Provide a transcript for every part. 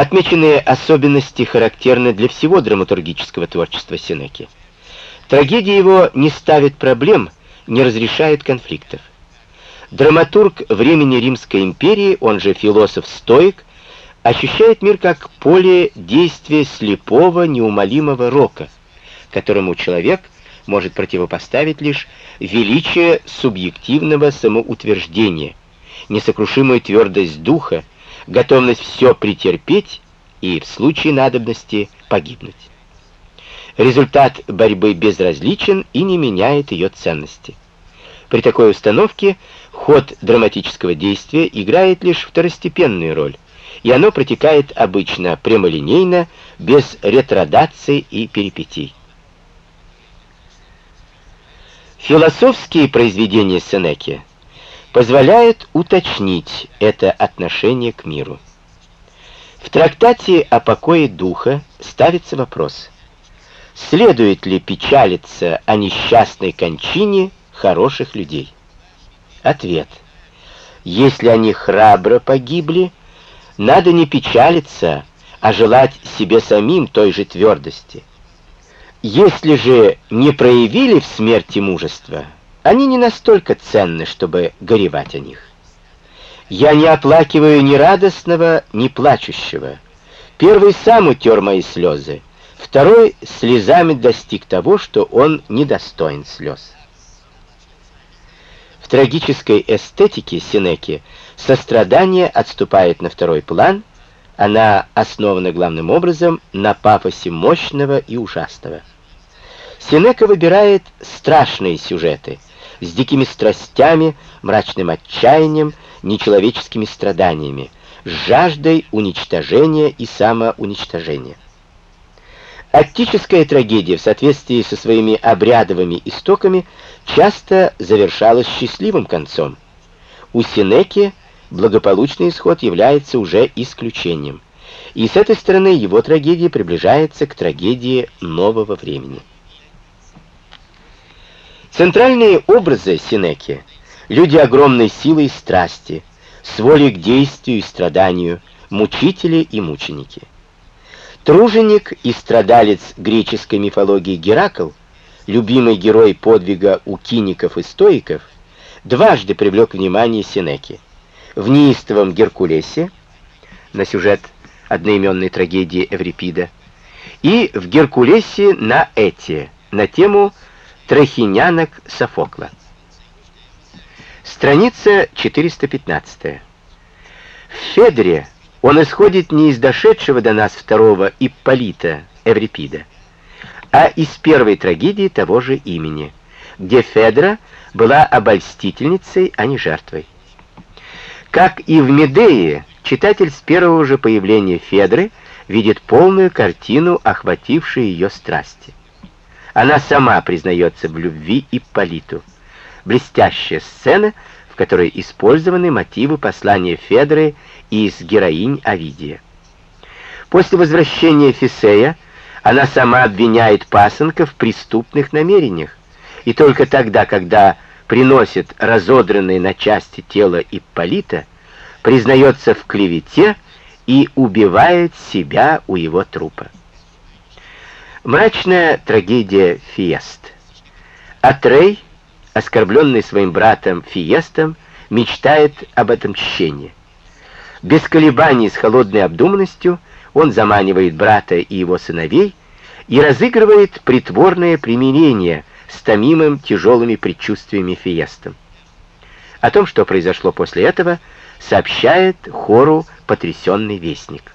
Отмеченные особенности характерны для всего драматургического творчества Сенеки. Трагедия его не ставит проблем, не разрешает конфликтов. Драматург времени Римской империи, он же философ-стоик, ощущает мир как поле действия слепого, неумолимого рока, которому человек может противопоставить лишь величие субъективного самоутверждения, несокрушимую твердость духа, готовность все претерпеть и в случае надобности погибнуть. Результат борьбы безразличен и не меняет ее ценности. При такой установке ход драматического действия играет лишь второстепенную роль, и оно протекает обычно прямолинейно, без ретродаций и перипетий. Философские произведения Сенеки позволяют уточнить это отношение к миру. В трактате о покое духа ставится вопрос – следует ли печалиться о несчастной кончине хороших людей? Ответ. Если они храбро погибли, надо не печалиться, а желать себе самим той же твердости. Если же не проявили в смерти мужества, они не настолько ценны, чтобы горевать о них. Я не оплакиваю ни радостного, ни плачущего. Первый сам утер мои слезы, Второй слезами достиг того, что он недостоин слез. В трагической эстетике Сенеки сострадание отступает на второй план, она основана главным образом на пафосе мощного и ужасного. Сенека выбирает страшные сюжеты с дикими страстями, мрачным отчаянием, нечеловеческими страданиями, с жаждой уничтожения и самоуничтожения. Аттическая трагедия в соответствии со своими обрядовыми истоками часто завершалась счастливым концом. У Сенеки благополучный исход является уже исключением. И с этой стороны его трагедия приближается к трагедии нового времени. Центральные образы Сенеки — люди огромной силы и страсти, с волей к действию и страданию, мучители и мученики — Труженик и страдалец греческой мифологии Геракл, любимый герой подвига у киников и стоиков, дважды привлек внимание Сенеки. В неистовом Геркулесе, на сюжет одноименной трагедии Эврипида, и в Геркулесе на Этие, на тему трахинянок Софокла. Страница 415. В Федре он исходит не из дошедшего до нас второго Ипполита Эврипида, а из первой трагедии того же имени, где Федра была обольстительницей, а не жертвой. Как и в Медее, читатель с первого же появления Федры видит полную картину, охватившей ее страсти. Она сама признается в любви Ипполиту. Блестящая сцена, в которой использованы мотивы послания Федры из героинь Овидия. После возвращения Фисея она сама обвиняет пасынка в преступных намерениях, и только тогда, когда приносит разодранное на части тело Ипполита, признается в клевете и убивает себя у его трупа. Мрачная трагедия Фиест. Атрей, оскорбленный своим братом Фиестом, мечтает об этом отмщении. Без колебаний с холодной обдуманностью он заманивает брата и его сыновей и разыгрывает притворное примирение с томимым тяжелыми предчувствиями Фиестом. О том, что произошло после этого, сообщает хору потрясенный вестник.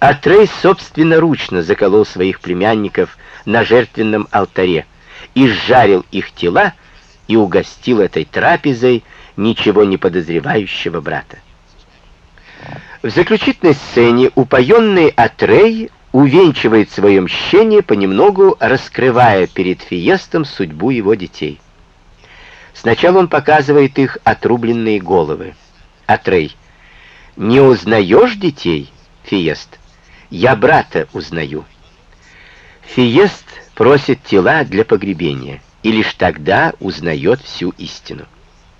Атрей собственноручно заколол своих племянников на жертвенном алтаре, и сжарил их тела и угостил этой трапезой ничего не подозревающего брата. В заключительной сцене упоенный Атрей увенчивает свое мщение, понемногу раскрывая перед Фиестом судьбу его детей. Сначала он показывает их отрубленные головы. Атрей. «Не узнаешь детей?» Фиест. «Я брата узнаю». Фиест просит тела для погребения, и лишь тогда узнает всю истину.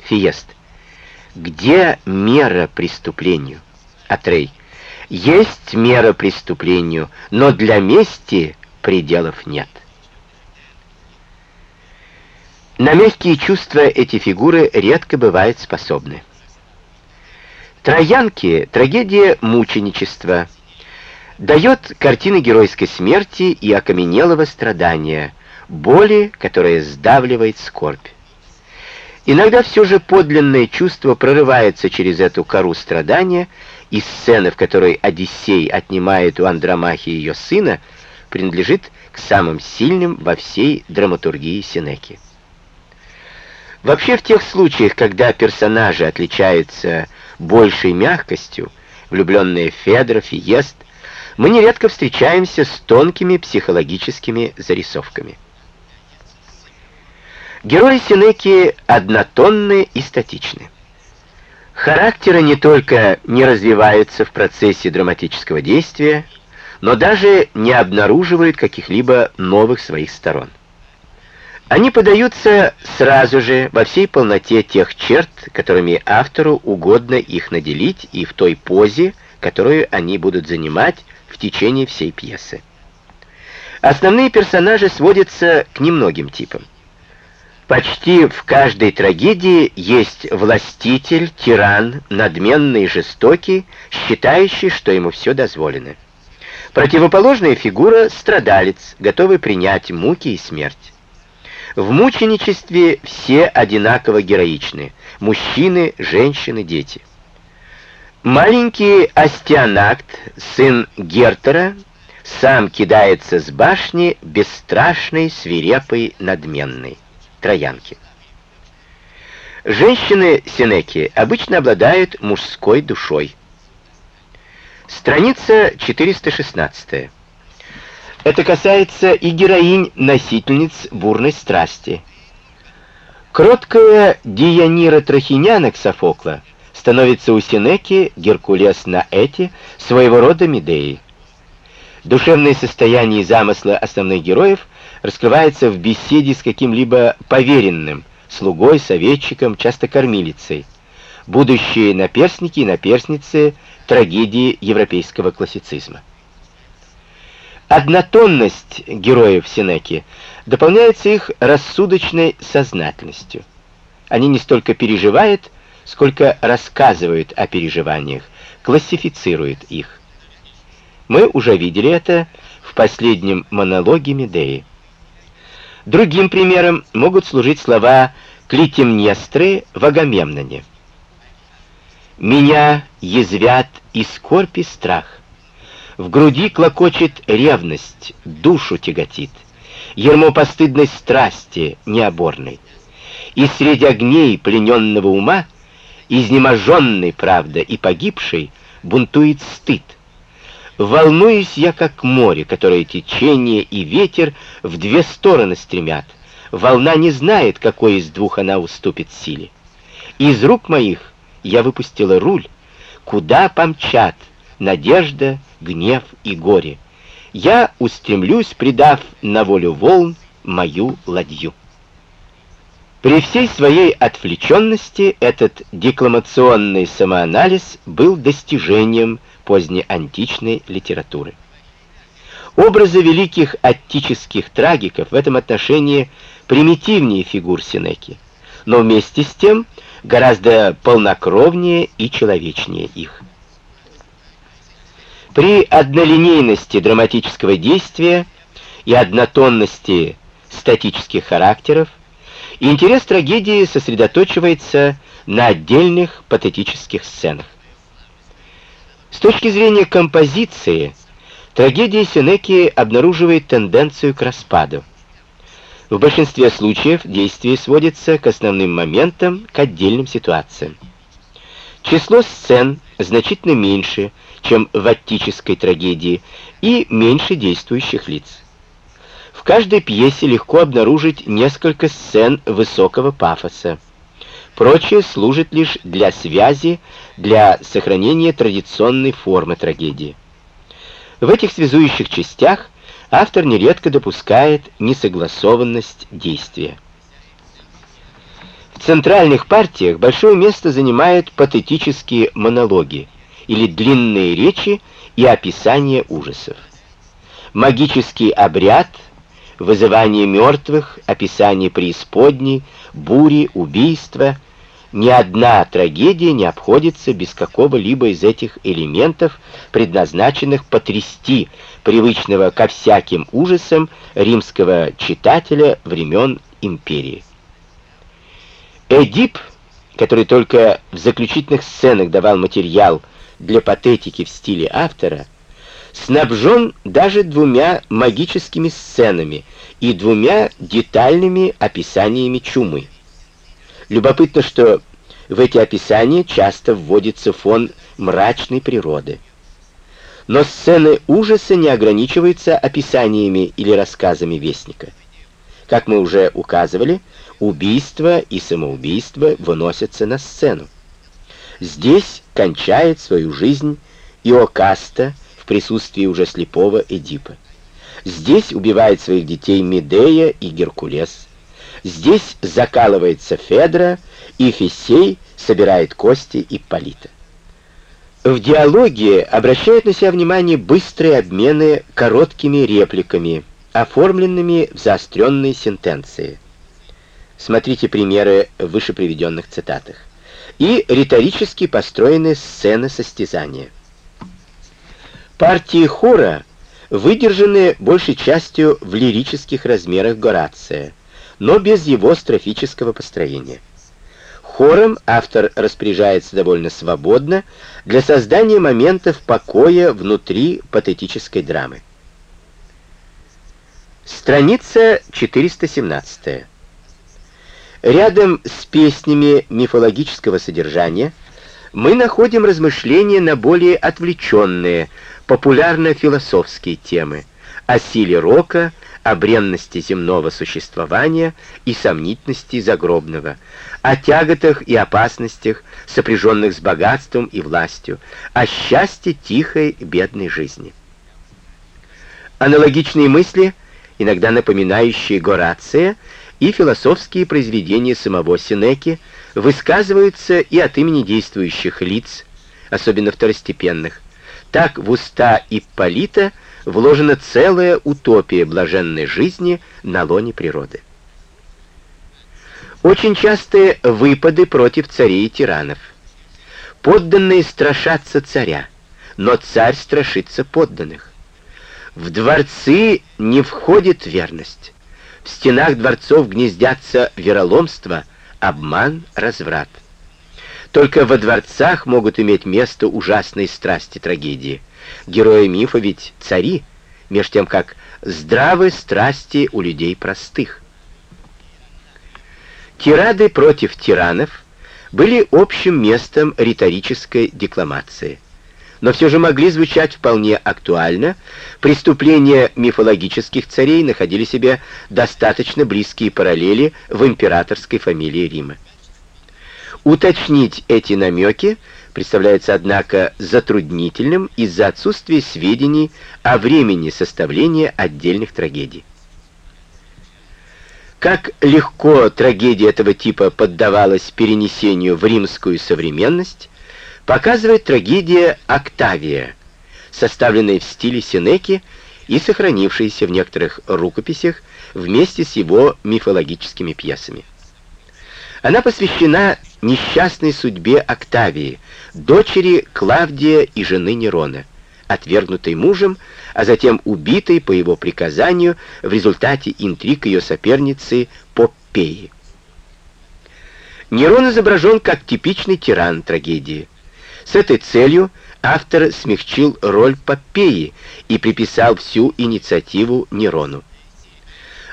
Фиест. Где мера преступлению? Атрей. Есть мера преступлению, но для мести пределов нет. На мягкие чувства эти фигуры редко бывают способны. Троянки — трагедия мученичества, дает картины геройской смерти и окаменелого страдания, боли, которая сдавливает скорбь. Иногда все же подлинное чувство прорывается через эту кору страдания, и сцена, в которой Одиссей отнимает у Андромахи ее сына, принадлежит к самым сильным во всей драматургии Сенеки. Вообще в тех случаях, когда персонажи отличаются большей мягкостью, влюбленные Федор, Фиест, мы нередко встречаемся с тонкими психологическими зарисовками. Герои Сенеки однотонны и статичны. Характеры не только не развиваются в процессе драматического действия, но даже не обнаруживают каких-либо новых своих сторон. Они подаются сразу же во всей полноте тех черт, которыми автору угодно их наделить и в той позе, которую они будут занимать в течение всей пьесы. Основные персонажи сводятся к немногим типам. Почти в каждой трагедии есть властитель, тиран, надменный и жестокий, считающий, что ему все дозволено. Противоположная фигура — страдалец, готовый принять муки и смерть. В мученичестве все одинаково героичны. Мужчины, женщины, дети. Маленький Астианакт, сын Гертера, сам кидается с башни бесстрашный, свирепый, надменный. Троянки. Женщины Сенеки обычно обладают мужской душой. Страница 416. Это касается и героинь-носительниц бурной страсти. Кроткая Дионира Трахинянок Софокла становится у Сенеки, Геркулес на Эти, своего рода Медеей. Душевное состояние и замыслы основных героев раскрывается в беседе с каким-либо поверенным, слугой, советчиком, часто кормилицей. Будущие наперсники и наперсницы трагедии европейского классицизма. Однотонность героев Сенеки дополняется их рассудочной сознательностью. Они не столько переживают, сколько рассказывают о переживаниях, классифицируют их. Мы уже видели это в последнем монологе Медеи. Другим примером могут служить слова Клитемнестры в Агамемноне. «Меня язвят и скорбь и страх. В груди клокочет ревность, душу тяготит, Ермо постыдной страсти необорной. И среди огней плененного ума, Изнеможенный, правда, и погибший, Бунтует стыд. Волнуюсь я, как море, которое течение и ветер В две стороны стремят. Волна не знает, какой из двух она уступит силе. Из рук моих я выпустила руль, Куда помчат надежда, гнев и горе. Я устремлюсь, предав на волю волн мою ладью. При всей своей отвлеченности этот декламационный самоанализ был достижением позднеантичной литературы. Образы великих аттических трагиков в этом отношении примитивнее фигур Сенеки, но вместе с тем гораздо полнокровнее и человечнее их. При однолинейности драматического действия и однотонности статических характеров интерес трагедии сосредоточивается на отдельных патетических сценах. С точки зрения композиции, трагедия Сенеки обнаруживает тенденцию к распаду. В большинстве случаев действие сводится к основным моментам, к отдельным ситуациям. Число сцен значительно меньше, чем в аттической трагедии, и меньше действующих лиц. Каждой пьесе легко обнаружить несколько сцен высокого пафоса. Прочее служит лишь для связи, для сохранения традиционной формы трагедии. В этих связующих частях автор нередко допускает несогласованность действия. В центральных партиях большое место занимают патетические монологи, или длинные речи и описание ужасов. Магический обряд, вызывание мертвых, описание преисподней, бури, убийства — ни одна трагедия не обходится без какого-либо из этих элементов, предназначенных потрясти привычного ко всяким ужасам римского читателя времен империи. Эдип, который только в заключительных сценах давал материал для патетики в стиле автора, снабжен даже двумя магическими сценами и двумя детальными описаниями чумы. Любопытно, что в эти описания часто вводится фон мрачной природы. Но сцены ужаса не ограничиваются описаниями или рассказами вестника. Как мы уже указывали, убийство и самоубийство выносятся на сцену. Здесь кончает свою жизнь Иокаста присутствии уже слепого Эдипа. Здесь убивает своих детей Медея и Геркулес. Здесь закалывается Федра, и Фисей собирает кости Ипполита. В диалоге обращают на себя внимание быстрые обмены короткими репликами, оформленными в заостренные сентенции. Смотрите примеры в выше приведенных цитатах. И риторически построенные сцены состязания. Партии хора выдержаны большей частью в лирических размерах Горация, но без его строфического построения. Хором автор распоряжается довольно свободно для создания моментов покоя внутри патетической драмы. Страница 417. Рядом с песнями мифологического содержания мы находим размышления на более отвлеченные, популярно-философские темы о силе рока, о бренности земного существования и сомнительности загробного, о тяготах и опасностях, сопряженных с богатством и властью, о счастье тихой бедной жизни. Аналогичные мысли, иногда напоминающие Горация, и философские произведения самого Сенеки высказываются и от имени действующих лиц, особенно второстепенных. Так в уста Ипполита вложена целая утопия блаженной жизни на лоне природы. Очень частые выпады против царей и тиранов. Подданные страшатся царя, но царь страшится подданных. В дворцы не входит верность. В стенах дворцов гнездятся вероломство, обман, разврат. Только во дворцах могут иметь место ужасные страсти трагедии. Герои мифа ведь цари, меж тем как здравы страсти у людей простых. Тирады против тиранов были общим местом риторической декламации, но все же могли звучать вполне актуально, преступления мифологических царей находили себе достаточно близкие параллели в императорской фамилии Рима. Уточнить эти намеки представляется, однако, затруднительным из-за отсутствия сведений о времени составления отдельных трагедий. Как легко трагедия этого типа поддавалась перенесению в римскую современность, показывает трагедия «Октавия», составленная в стиле Сенеки и сохранившаяся в некоторых рукописях вместе с его мифологическими пьесами. Она посвящена несчастной судьбе Октавии, дочери Клавдия и жены Нерона, отвергнутой мужем, а затем убитой по его приказанию в результате интриг ее соперницы Поппеи. Нерон изображен как типичный тиран трагедии. С этой целью автор смягчил роль Поппеи и приписал всю инициативу Нерону.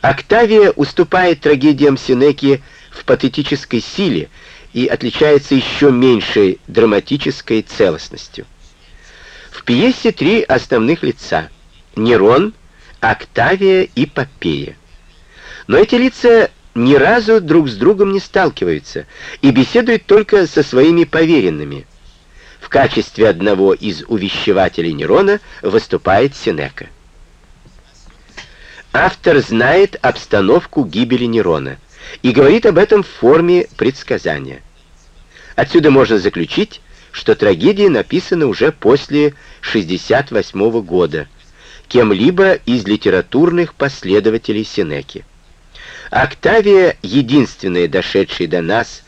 Октавия уступает трагедиям Сенеки в патетической силе и отличается еще меньшей драматической целостностью. В пьесе три основных лица — Нерон, Октавия и Попея. Но эти лица ни разу друг с другом не сталкиваются и беседуют только со своими поверенными. В качестве одного из увещевателей Нерона выступает Сенека. Автор знает обстановку гибели Нерона — и говорит об этом в форме предсказания. Отсюда можно заключить, что трагедии написаны уже после 68 года, кем-либо из литературных последователей Сенеки. Октавия, единственная дошедшая до нас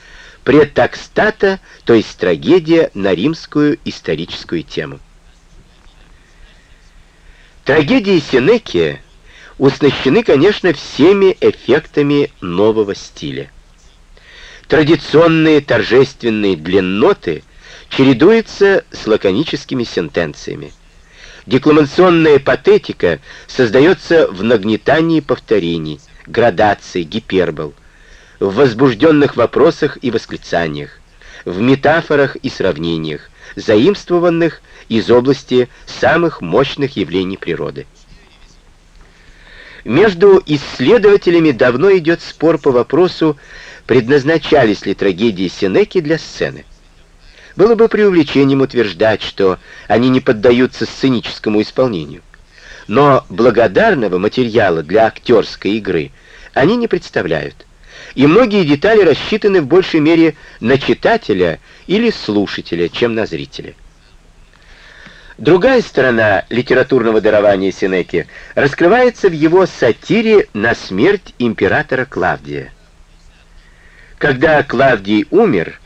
предтакстата, то есть трагедия на римскую историческую тему. Трагедии Сенеки уснащены, конечно, всеми эффектами нового стиля. Традиционные торжественные длинноты чередуются с лаконическими сентенциями. Декламационная патетика создается в нагнетании повторений, градаций, гипербол, в возбужденных вопросах и восклицаниях, в метафорах и сравнениях, заимствованных из области самых мощных явлений природы. Между исследователями давно идет спор по вопросу, предназначались ли трагедии Сенеки для сцены. Было бы преувеличением утверждать, что они не поддаются сценическому исполнению. Но благодарного материала для актерской игры они не представляют. И многие детали рассчитаны в большей мере на читателя или слушателя, чем на зрителя. Другая сторона литературного дарования Сенеки раскрывается в его сатире на смерть императора Клавдия. Когда Клавдий умер,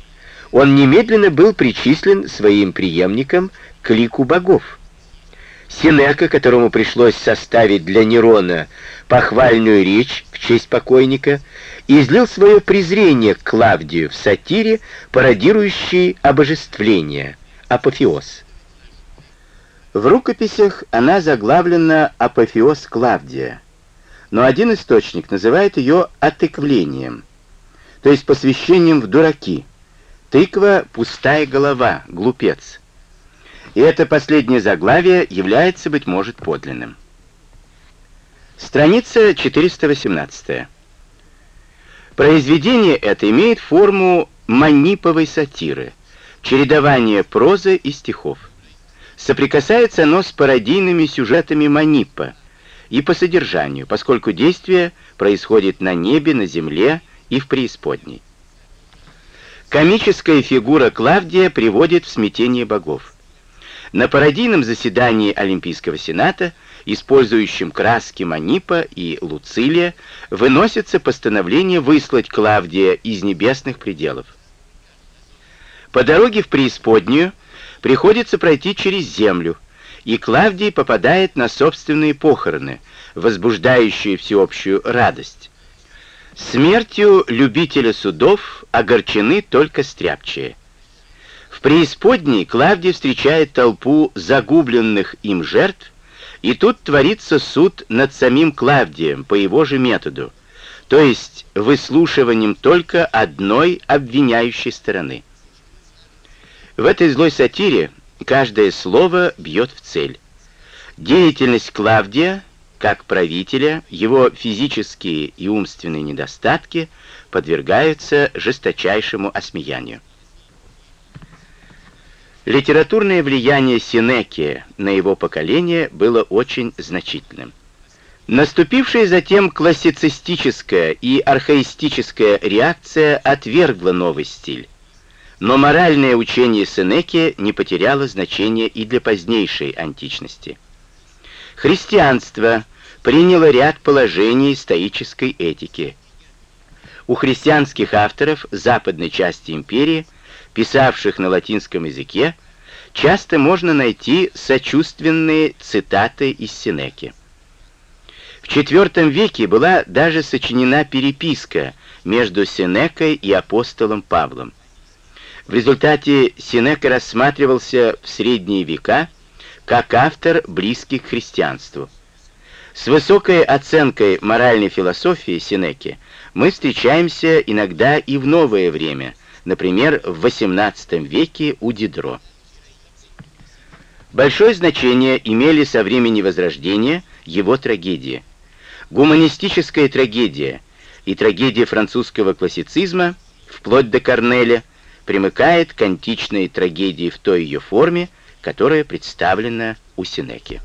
он немедленно был причислен своим преемником к лику богов. Сенека, которому пришлось составить для Нерона похвальную речь в честь покойника, излил свое презрение к Клавдию в сатире, пародирующей обожествление, апофеоз. В рукописях она заглавлена «Апофеоз Клавдия», но один источник называет ее «отыквлением», то есть посвящением в дураки. Тыква — пустая голова, глупец. И это последнее заглавие является, быть может, подлинным. Страница 418. Произведение это имеет форму маниповой сатиры, чередование прозы и стихов. Соприкасается оно с пародийными сюжетами Маниппа и по содержанию, поскольку действие происходит на небе, на земле и в преисподней. Комическая фигура Клавдия приводит в смятение богов. На пародийном заседании Олимпийского сената, использующем краски Манипа и Луцилия, выносится постановление выслать Клавдия из небесных пределов. По дороге в преисподнюю приходится пройти через землю, и Клавдий попадает на собственные похороны, возбуждающие всеобщую радость. Смертью любителя судов огорчены только стряпчие. В преисподней Клавдий встречает толпу загубленных им жертв, и тут творится суд над самим Клавдием по его же методу, то есть выслушиванием только одной обвиняющей стороны. В этой злой сатире каждое слово бьет в цель. Деятельность Клавдия, как правителя, его физические и умственные недостатки подвергаются жесточайшему осмеянию. Литературное влияние Синеки на его поколение было очень значительным. Наступившая затем классицистическая и архаистическая реакция отвергла новый стиль. Но моральное учение Сенеки не потеряло значения и для позднейшей античности. Христианство приняло ряд положений стоической этики. У христианских авторов западной части империи, писавших на латинском языке, часто можно найти сочувственные цитаты из Сенеки. В IV веке была даже сочинена переписка между Сенекой и апостолом Павлом. В результате Синека рассматривался в средние века как автор, близкий к христианству. С высокой оценкой моральной философии Синеки мы встречаемся иногда и в новое время, например, в XVIII веке у Дидро. Большое значение имели со времени Возрождения его трагедии. Гуманистическая трагедия и трагедия французского классицизма, вплоть до Корнеля, примыкает к античной трагедии в той ее форме, которая представлена у Синеки.